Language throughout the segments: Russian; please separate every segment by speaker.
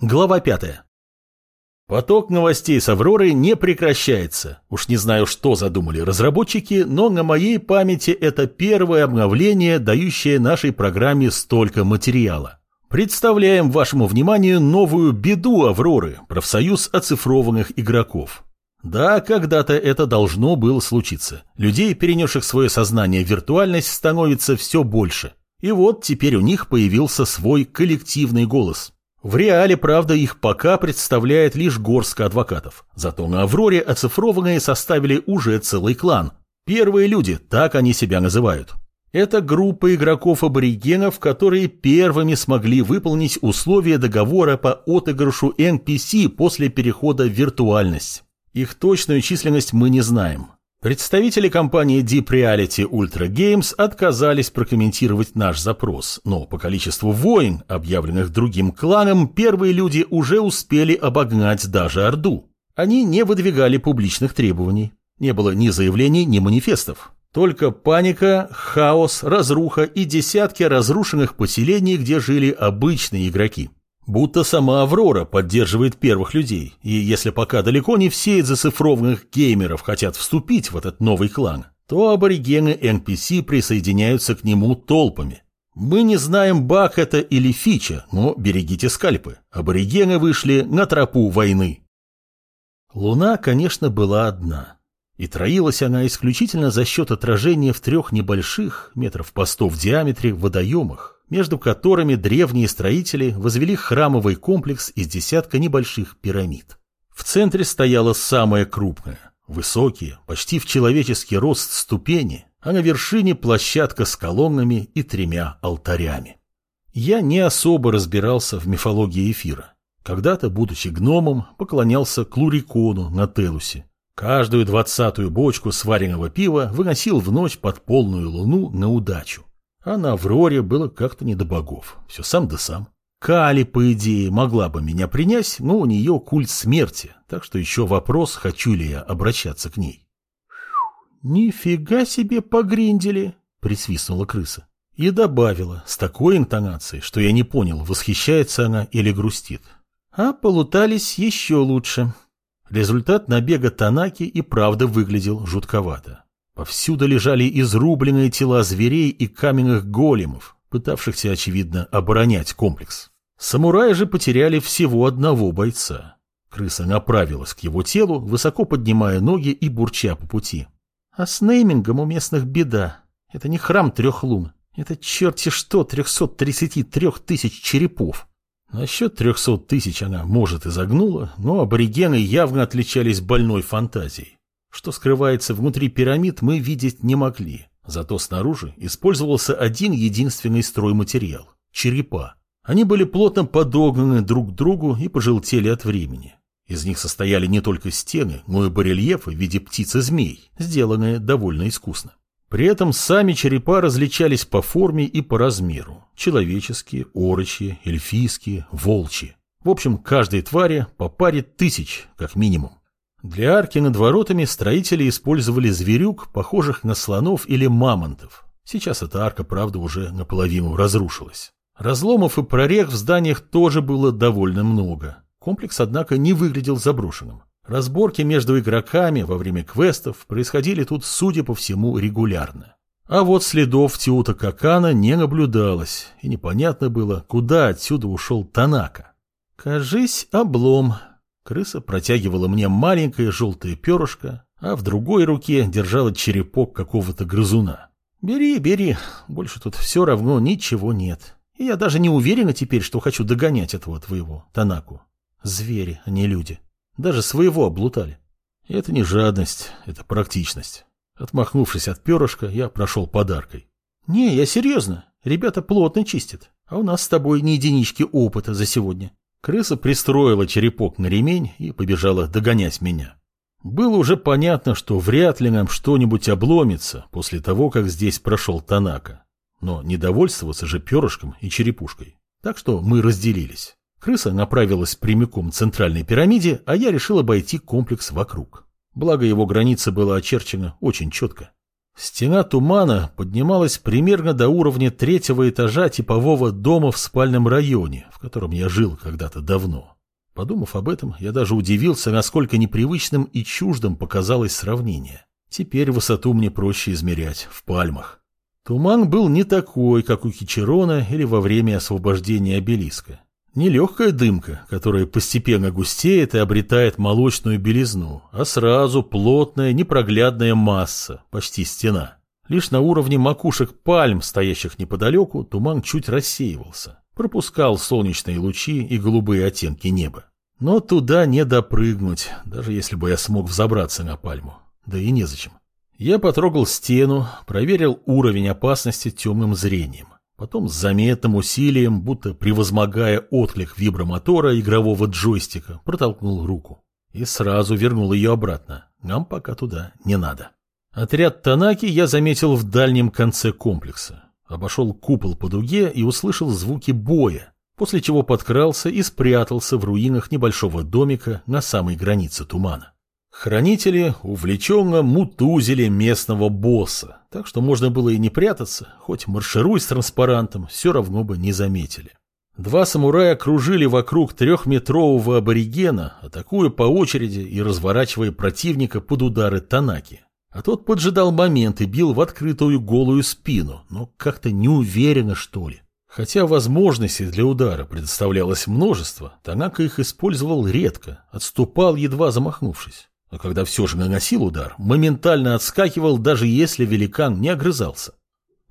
Speaker 1: Глава пятая. Поток новостей с Авроры не прекращается. Уж не знаю, что задумали разработчики, но на моей памяти это первое обновление, дающее нашей программе столько материала. Представляем вашему вниманию новую беду Авроры, профсоюз оцифрованных игроков. Да, когда-то это должно было случиться. Людей, перенесших свое сознание в виртуальность, становится все больше. И вот теперь у них появился свой коллективный голос – в реале, правда, их пока представляет лишь горстка адвокатов. Зато на Авроре оцифрованные составили уже целый клан. Первые люди, так они себя называют. Это группа игроков-аборигенов, которые первыми смогли выполнить условия договора по отыгрышу NPC после перехода в виртуальность. Их точную численность мы не знаем. Представители компании Deep Reality Ultra Games отказались прокомментировать наш запрос, но по количеству войн, объявленных другим кланом, первые люди уже успели обогнать даже Орду. Они не выдвигали публичных требований. Не было ни заявлений, ни манифестов. Только паника, хаос, разруха и десятки разрушенных поселений, где жили обычные игроки. Будто сама Аврора поддерживает первых людей, и если пока далеко не все из зацифрованных геймеров хотят вступить в этот новый клан, то аборигены NPC присоединяются к нему толпами. Мы не знаем, баг это или фича, но берегите скальпы. Аборигены вышли на тропу войны. Луна, конечно, была одна. И троилась она исключительно за счет отражения в трех небольших, метров по сто в диаметре, водоемах, между которыми древние строители возвели храмовый комплекс из десятка небольших пирамид. В центре стояла самая крупная, высокие, почти в человеческий рост ступени, а на вершине площадка с колоннами и тремя алтарями. Я не особо разбирался в мифологии эфира. Когда-то, будучи гномом, поклонялся Клурикону на Телусе. Каждую двадцатую бочку сваренного пива выносил в ночь под полную луну на удачу. А на Авроре было как-то не до богов. Все сам да сам. Кали, по идее, могла бы меня принять, но у нее культ смерти, так что еще вопрос, хочу ли я обращаться к ней. «Нифига себе погриндили!» — присвистнула крыса. И добавила с такой интонацией, что я не понял, восхищается она или грустит. А полутались еще лучше. Результат набега Танаки и правда выглядел жутковато. Повсюду лежали изрубленные тела зверей и каменных големов, пытавшихся, очевидно, оборонять комплекс. Самураи же потеряли всего одного бойца. Крыса направилась к его телу, высоко поднимая ноги и бурча по пути. А с неймингом у местных беда. Это не храм трех лун. Это черти что, 333 тысяч черепов. Насчет 300 тысяч она, может, и загнула, но аборигены явно отличались больной фантазией. Что скрывается внутри пирамид, мы видеть не могли. Зато снаружи использовался один единственный стройматериал – черепа. Они были плотно подогнаны друг к другу и пожелтели от времени. Из них состояли не только стены, но и барельефы в виде птиц и змей, сделанные довольно искусно. При этом сами черепа различались по форме и по размеру. Человеческие, орочьи, эльфийские, волчьи. В общем, каждой твари по паре тысяч, как минимум. Для арки над воротами строители использовали зверюк, похожих на слонов или мамонтов. Сейчас эта арка, правда, уже наполовину разрушилась. Разломов и прорех в зданиях тоже было довольно много. Комплекс, однако, не выглядел заброшенным. Разборки между игроками во время квестов происходили тут, судя по всему, регулярно. А вот следов Тиута Какана не наблюдалось, и непонятно было, куда отсюда ушел Танака. «Кажись, облом», Крыса протягивала мне маленькое желтое перышко, а в другой руке держала черепок какого-то грызуна. «Бери, бери, больше тут все равно ничего нет. И я даже не уверена теперь, что хочу догонять этого твоего, Танаку. Звери, а не люди. Даже своего облутали. Это не жадность, это практичность». Отмахнувшись от перышка, я прошел подаркой. «Не, я серьезно. Ребята плотно чистят. А у нас с тобой не единички опыта за сегодня. Крыса пристроила черепок на ремень и побежала догонять меня. Было уже понятно, что вряд ли нам что-нибудь обломится после того, как здесь прошел Танака. Но недовольствоваться же перышком и черепушкой. Так что мы разделились. Крыса направилась прямиком к центральной пирамиде, а я решил обойти комплекс вокруг. Благо его граница была очерчена очень четко. Стена тумана поднималась примерно до уровня третьего этажа типового дома в спальном районе, в котором я жил когда-то давно. Подумав об этом, я даже удивился, насколько непривычным и чуждым показалось сравнение. Теперь высоту мне проще измерять в пальмах. Туман был не такой, как у Кичерона или во время освобождения обелиска. Не легкая дымка, которая постепенно густеет и обретает молочную белизну, а сразу плотная непроглядная масса, почти стена. Лишь на уровне макушек пальм, стоящих неподалеку, туман чуть рассеивался, пропускал солнечные лучи и голубые оттенки неба. Но туда не допрыгнуть, даже если бы я смог взобраться на пальму. Да и незачем. Я потрогал стену, проверил уровень опасности темным зрением. Потом с заметным усилием, будто превозмогая отклик вибромотора игрового джойстика, протолкнул руку. И сразу вернул ее обратно. Нам пока туда не надо. Отряд Танаки я заметил в дальнем конце комплекса. Обошел купол по дуге и услышал звуки боя, после чего подкрался и спрятался в руинах небольшого домика на самой границе тумана. Хранители увлеченно мутузили местного босса, так что можно было и не прятаться, хоть маршируй с транспарантом, все равно бы не заметили. Два самурая кружили вокруг трехметрового аборигена, атакуя по очереди и разворачивая противника под удары Танаки. А тот поджидал момент и бил в открытую голую спину, но как-то неуверенно, что ли. Хотя возможностей для удара предоставлялось множество, Танака их использовал редко, отступал, едва замахнувшись а когда все же наносил удар, моментально отскакивал, даже если великан не огрызался.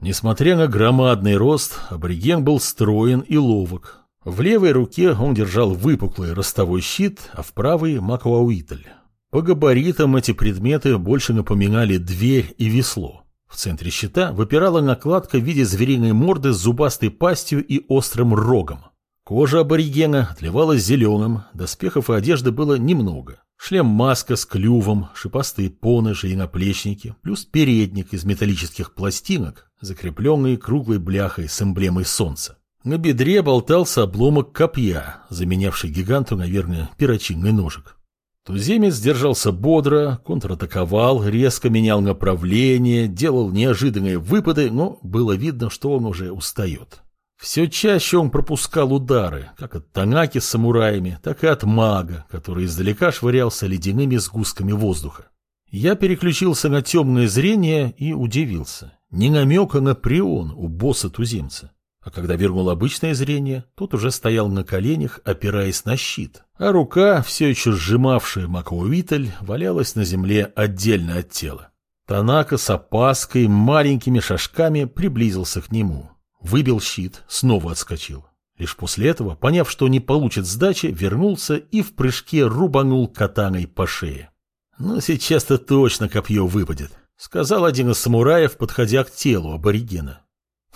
Speaker 1: Несмотря на громадный рост, абориген был строен и ловок. В левой руке он держал выпуклый ростовой щит, а в правой – макуауитль. По габаритам эти предметы больше напоминали дверь и весло. В центре щита выпирала накладка в виде звериной морды с зубастой пастью и острым рогом. Кожа аборигена отливалась зеленым, доспехов и одежды было немного. Шлем-маска с клювом, шипастые поножи и наплечники, плюс передник из металлических пластинок, закрепленный круглой бляхой с эмблемой солнца. На бедре болтался обломок копья, заменявший гиганту, наверное, перочинный ножик. Туземец держался бодро, контратаковал, резко менял направление, делал неожиданные выпады, но было видно, что он уже устает. Все чаще он пропускал удары, как от Танаки с самураями, так и от мага, который издалека швырялся ледяными сгустками воздуха. Я переключился на темное зрение и удивился. Не намека на прион у босса-туземца. А когда вернул обычное зрение, тот уже стоял на коленях, опираясь на щит, а рука, все еще сжимавшая Макоуиталь, валялась на земле отдельно от тела. Танака с опаской маленькими шажками приблизился к нему. Выбил щит, снова отскочил. Лишь после этого, поняв, что не получит сдачи, вернулся и в прыжке рубанул катаной по шее. «Ну, сейчас-то точно копье выпадет», — сказал один из самураев, подходя к телу аборигена.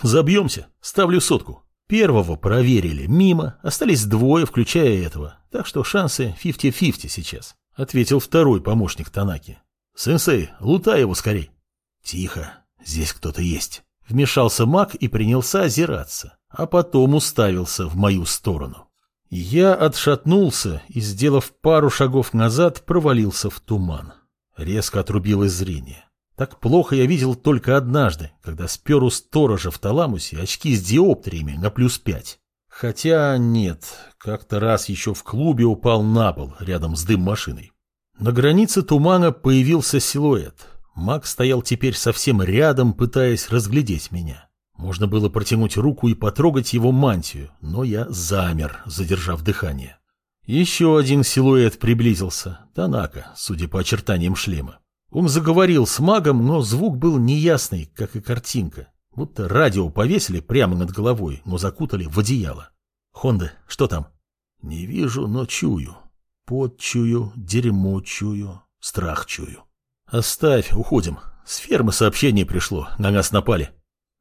Speaker 1: «Забьемся, ставлю сотку». Первого проверили мимо, остались двое, включая этого, так что шансы 50-50 сейчас, — ответил второй помощник Танаки. «Сенсей, лутай его скорей». «Тихо, здесь кто-то есть». Вмешался маг и принялся озираться, а потом уставился в мою сторону. Я отшатнулся и, сделав пару шагов назад, провалился в туман. Резко отрубилось зрение. Так плохо я видел только однажды, когда спер у сторожа в Таламусе очки с диоптриями на плюс пять. Хотя нет, как-то раз еще в клубе упал на пол рядом с дым-машиной. На границе тумана появился силуэт. Маг стоял теперь совсем рядом, пытаясь разглядеть меня. Можно было протянуть руку и потрогать его мантию, но я замер, задержав дыхание. Еще один силуэт приблизился, Танака, судя по очертаниям шлема. Он заговорил с магом, но звук был неясный, как и картинка. Будто радио повесили прямо над головой, но закутали в одеяло. «Хонда, что там?» «Не вижу, но чую. Пот чую, дерьмо чую, страх чую». «Оставь, уходим. С фермы сообщение пришло, на нас напали».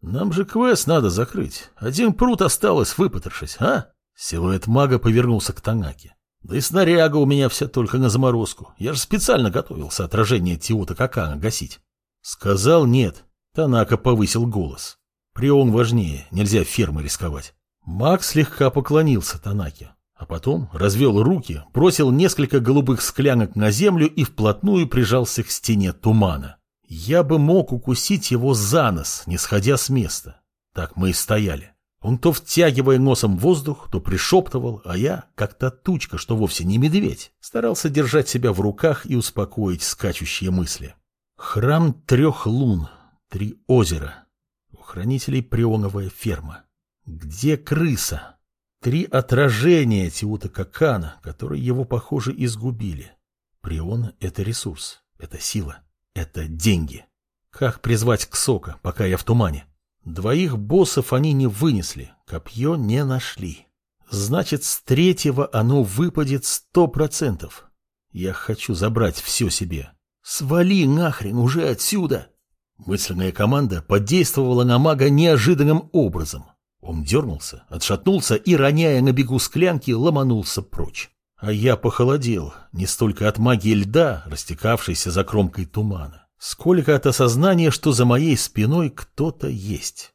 Speaker 1: «Нам же квест надо закрыть. Один пруд осталось, выпотрошись, а?» Силуэт мага повернулся к Танаке. «Да и снаряга у меня вся только на заморозку. Я же специально готовился отражение Тиота Какана гасить». Сказал нет. Танака повысил голос. «Прион важнее, нельзя фермы рисковать». Маг слегка поклонился Танаке. А потом развел руки, бросил несколько голубых склянок на землю и вплотную прижался к стене тумана. Я бы мог укусить его за нос, не сходя с места. Так мы и стояли. Он то втягивая носом воздух, то пришептывал, а я, как та тучка, что вовсе не медведь, старался держать себя в руках и успокоить скачущие мысли. Храм трех лун, три озера. У хранителей прионовая ферма. Где крыса? Три отражения Тиута Какана, которые его, похоже, изгубили. Прион — это ресурс, это сила, это деньги. Как призвать Ксока, пока я в тумане? Двоих боссов они не вынесли, копье не нашли. Значит, с третьего оно выпадет сто процентов. Я хочу забрать все себе. Свали нахрен уже отсюда! Мысленная команда подействовала на мага неожиданным образом. Он дернулся, отшатнулся и, роняя на бегу склянки, ломанулся прочь. А я похолодел не столько от магии льда, растекавшейся за кромкой тумана, сколько от осознания, что за моей спиной кто-то есть.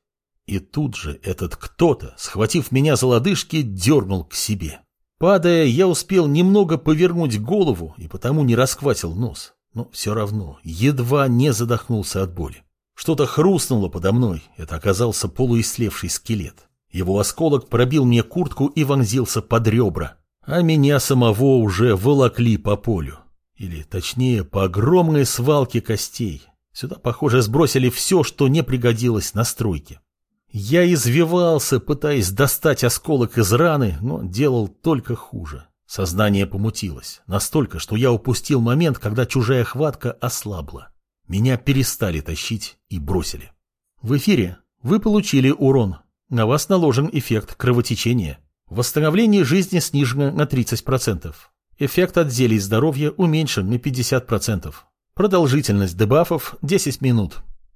Speaker 1: И тут же этот кто-то, схватив меня за лодыжки, дернул к себе. Падая, я успел немного повернуть голову и потому не расхватил нос, но все равно едва не задохнулся от боли. Что-то хрустнуло подо мной, это оказался полуислевший скелет. Его осколок пробил мне куртку и вонзился под ребра, а меня самого уже волокли по полю. Или, точнее, по огромной свалке костей. Сюда, похоже, сбросили все, что не пригодилось на стройке. Я извивался, пытаясь достать осколок из раны, но делал только хуже. Сознание помутилось, настолько, что я упустил момент, когда чужая хватка ослабла. Меня перестали тащить и бросили. В эфире вы получили урон. На вас наложен эффект кровотечения. Восстановление жизни снижено на 30%. Эффект от зелий здоровья уменьшен на 50%. Продолжительность дебафов 10 минут.